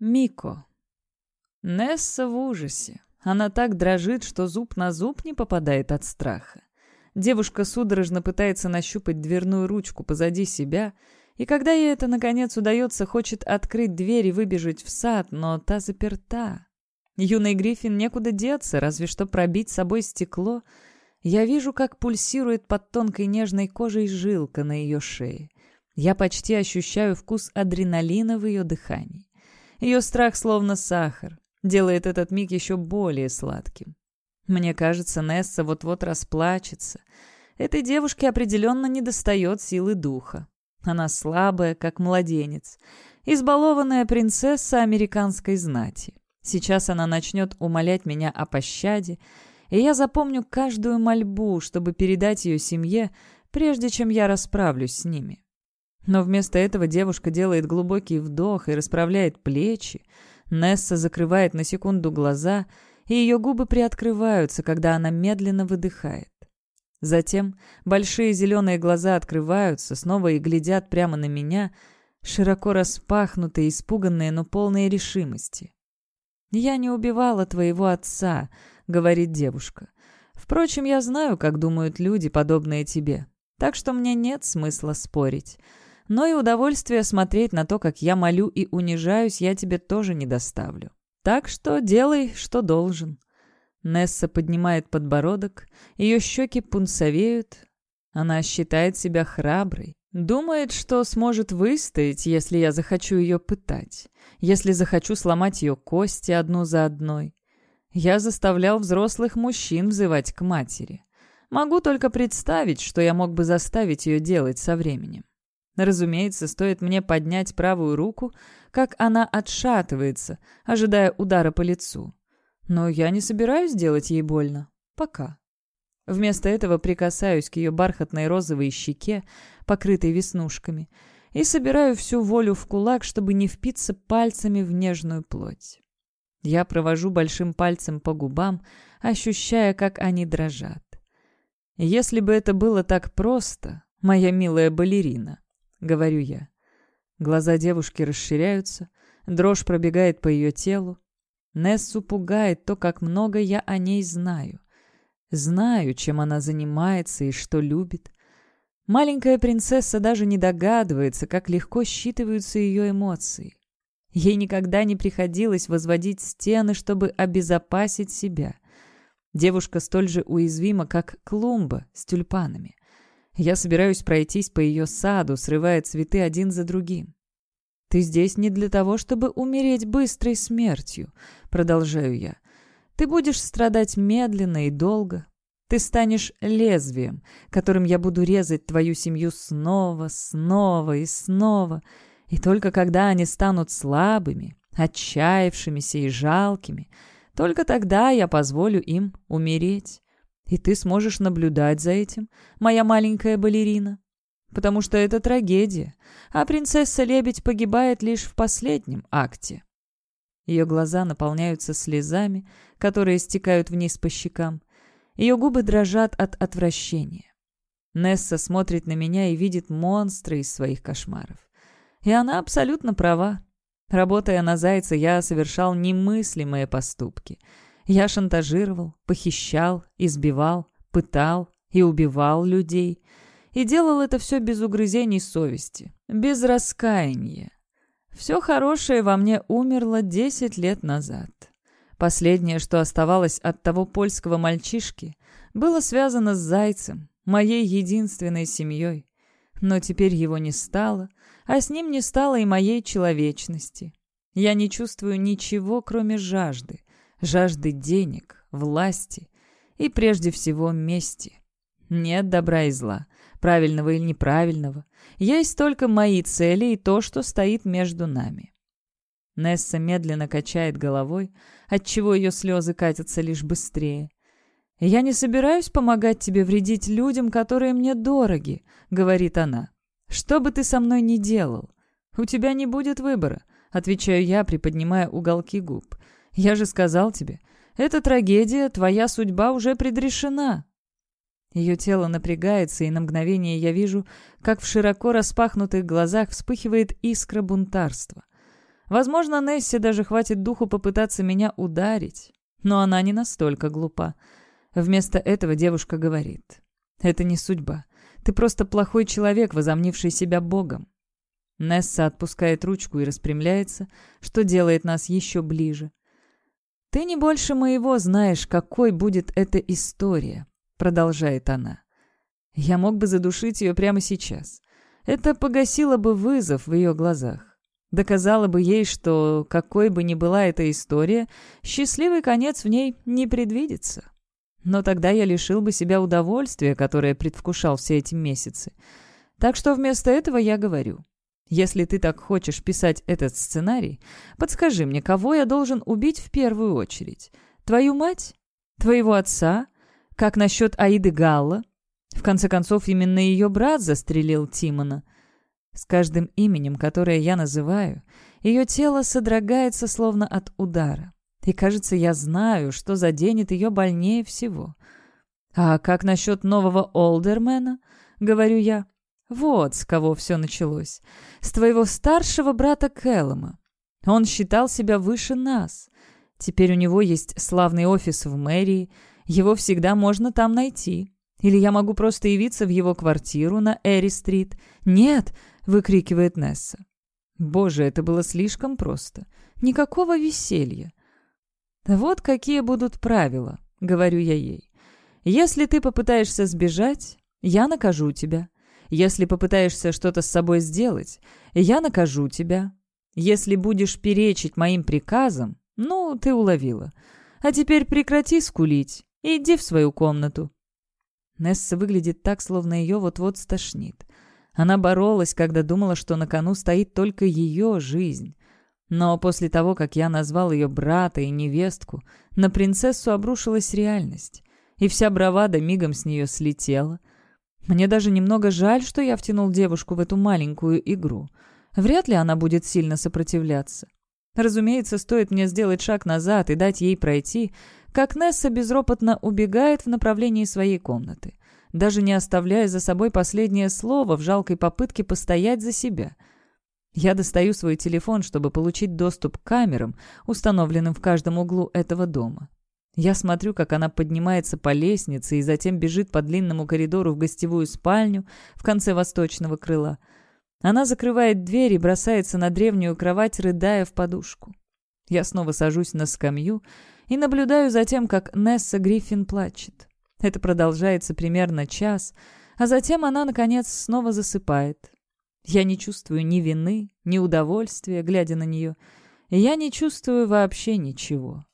Мико. Несса в ужасе. Она так дрожит, что зуб на зуб не попадает от страха. Девушка судорожно пытается нащупать дверную ручку позади себя, и когда ей это, наконец, удается, хочет открыть дверь и выбежать в сад, но та заперта. Юный Гриффин некуда деться, разве что пробить собой стекло. Я вижу, как пульсирует под тонкой нежной кожей жилка на ее шее. Я почти ощущаю вкус адреналина в ее дыхании. Ее страх словно сахар, делает этот миг еще более сладким. Мне кажется, Несса вот-вот расплачется. Этой девушке определенно недостает силы духа. Она слабая, как младенец. Избалованная принцесса американской знати. Сейчас она начнет умолять меня о пощаде, и я запомню каждую мольбу, чтобы передать ее семье, прежде чем я расправлюсь с ними. Но вместо этого девушка делает глубокий вдох и расправляет плечи. Несса закрывает на секунду глаза, и ее губы приоткрываются, когда она медленно выдыхает. Затем большие зеленые глаза открываются, снова и глядят прямо на меня, широко распахнутые, испуганные, но полные решимости. «Я не убивала твоего отца», — говорит девушка. «Впрочем, я знаю, как думают люди, подобные тебе, так что мне нет смысла спорить но и удовольствие смотреть на то, как я молю и унижаюсь, я тебе тоже не доставлю. Так что делай, что должен». Несса поднимает подбородок, ее щеки пунцовеют. Она считает себя храброй. Думает, что сможет выстоять, если я захочу ее пытать, если захочу сломать ее кости одну за одной. Я заставлял взрослых мужчин взывать к матери. Могу только представить, что я мог бы заставить ее делать со временем. Разумеется, стоит мне поднять правую руку, как она отшатывается, ожидая удара по лицу. Но я не собираюсь делать ей больно. Пока. Вместо этого прикасаюсь к ее бархатной розовой щеке, покрытой веснушками, и собираю всю волю в кулак, чтобы не впиться пальцами в нежную плоть. Я провожу большим пальцем по губам, ощущая, как они дрожат. Если бы это было так просто, моя милая балерина, — говорю я. Глаза девушки расширяются, дрожь пробегает по ее телу. Нессу пугает то, как много я о ней знаю. Знаю, чем она занимается и что любит. Маленькая принцесса даже не догадывается, как легко считываются ее эмоции. Ей никогда не приходилось возводить стены, чтобы обезопасить себя. Девушка столь же уязвима, как клумба с тюльпанами. Я собираюсь пройтись по ее саду, срывая цветы один за другим. «Ты здесь не для того, чтобы умереть быстрой смертью», — продолжаю я. «Ты будешь страдать медленно и долго. Ты станешь лезвием, которым я буду резать твою семью снова, снова и снова. И только когда они станут слабыми, отчаявшимися и жалкими, только тогда я позволю им умереть. И ты сможешь наблюдать за этим, моя маленькая балерина. Потому что это трагедия, а принцесса-лебедь погибает лишь в последнем акте. Ее глаза наполняются слезами, которые стекают вниз по щекам. Ее губы дрожат от отвращения. Несса смотрит на меня и видит монстра из своих кошмаров. И она абсолютно права. Работая на зайца, я совершал немыслимые поступки — я шантажировал, похищал, избивал, пытал и убивал людей. И делал это все без угрызений совести, без раскаяния. Все хорошее во мне умерло десять лет назад. Последнее, что оставалось от того польского мальчишки, было связано с Зайцем, моей единственной семьей. Но теперь его не стало, а с ним не стало и моей человечности. Я не чувствую ничего, кроме жажды, жажды денег, власти и, прежде всего, мести. Нет добра и зла, правильного или неправильного. Есть только мои цели и то, что стоит между нами. Несса медленно качает головой, отчего ее слезы катятся лишь быстрее. «Я не собираюсь помогать тебе вредить людям, которые мне дороги», — говорит она. «Что бы ты со мной ни делал, у тебя не будет выбора», — отвечаю я, приподнимая уголки губ. Я же сказал тебе, эта трагедия, твоя судьба уже предрешена». Ее тело напрягается, и на мгновение я вижу, как в широко распахнутых глазах вспыхивает искра бунтарства. Возможно, Нессе даже хватит духу попытаться меня ударить. Но она не настолько глупа. Вместо этого девушка говорит. «Это не судьба. Ты просто плохой человек, возомнивший себя Богом». Несса отпускает ручку и распрямляется, что делает нас еще ближе. «Ты не больше моего знаешь, какой будет эта история», — продолжает она. Я мог бы задушить ее прямо сейчас. Это погасило бы вызов в ее глазах. Доказало бы ей, что, какой бы ни была эта история, счастливый конец в ней не предвидится. Но тогда я лишил бы себя удовольствия, которое предвкушал все эти месяцы. Так что вместо этого я говорю. Если ты так хочешь писать этот сценарий, подскажи мне, кого я должен убить в первую очередь? Твою мать? Твоего отца? Как насчет Аиды Галла? В конце концов, именно ее брат застрелил Тимона. С каждым именем, которое я называю, ее тело содрогается словно от удара. И кажется, я знаю, что заденет ее больнее всего. «А как насчет нового Олдермена?» — говорю я. «Вот с кого все началось. С твоего старшего брата Кэллома. Он считал себя выше нас. Теперь у него есть славный офис в мэрии. Его всегда можно там найти. Или я могу просто явиться в его квартиру на Эри-стрит. «Нет!» — выкрикивает Несса. Боже, это было слишком просто. Никакого веселья. «Вот какие будут правила», — говорю я ей. «Если ты попытаешься сбежать, я накажу тебя. Если попытаешься что-то с собой сделать, я накажу тебя. Если будешь перечить моим приказам, ну, ты уловила. А теперь прекрати скулить и иди в свою комнату». Несса выглядит так, словно ее вот-вот стошнит. Она боролась, когда думала, что на кону стоит только ее жизнь. Но после того, как я назвал ее брата и невестку, на принцессу обрушилась реальность, и вся бравада мигом с нее слетела. Мне даже немного жаль, что я втянул девушку в эту маленькую игру. Вряд ли она будет сильно сопротивляться. Разумеется, стоит мне сделать шаг назад и дать ей пройти, как Несса безропотно убегает в направлении своей комнаты, даже не оставляя за собой последнее слово в жалкой попытке постоять за себя. Я достаю свой телефон, чтобы получить доступ к камерам, установленным в каждом углу этого дома. Я смотрю, как она поднимается по лестнице и затем бежит по длинному коридору в гостевую спальню в конце восточного крыла. Она закрывает дверь и бросается на древнюю кровать, рыдая в подушку. Я снова сажусь на скамью и наблюдаю за тем, как Несса Гриффин плачет. Это продолжается примерно час, а затем она, наконец, снова засыпает. Я не чувствую ни вины, ни удовольствия, глядя на нее. Я не чувствую вообще ничего.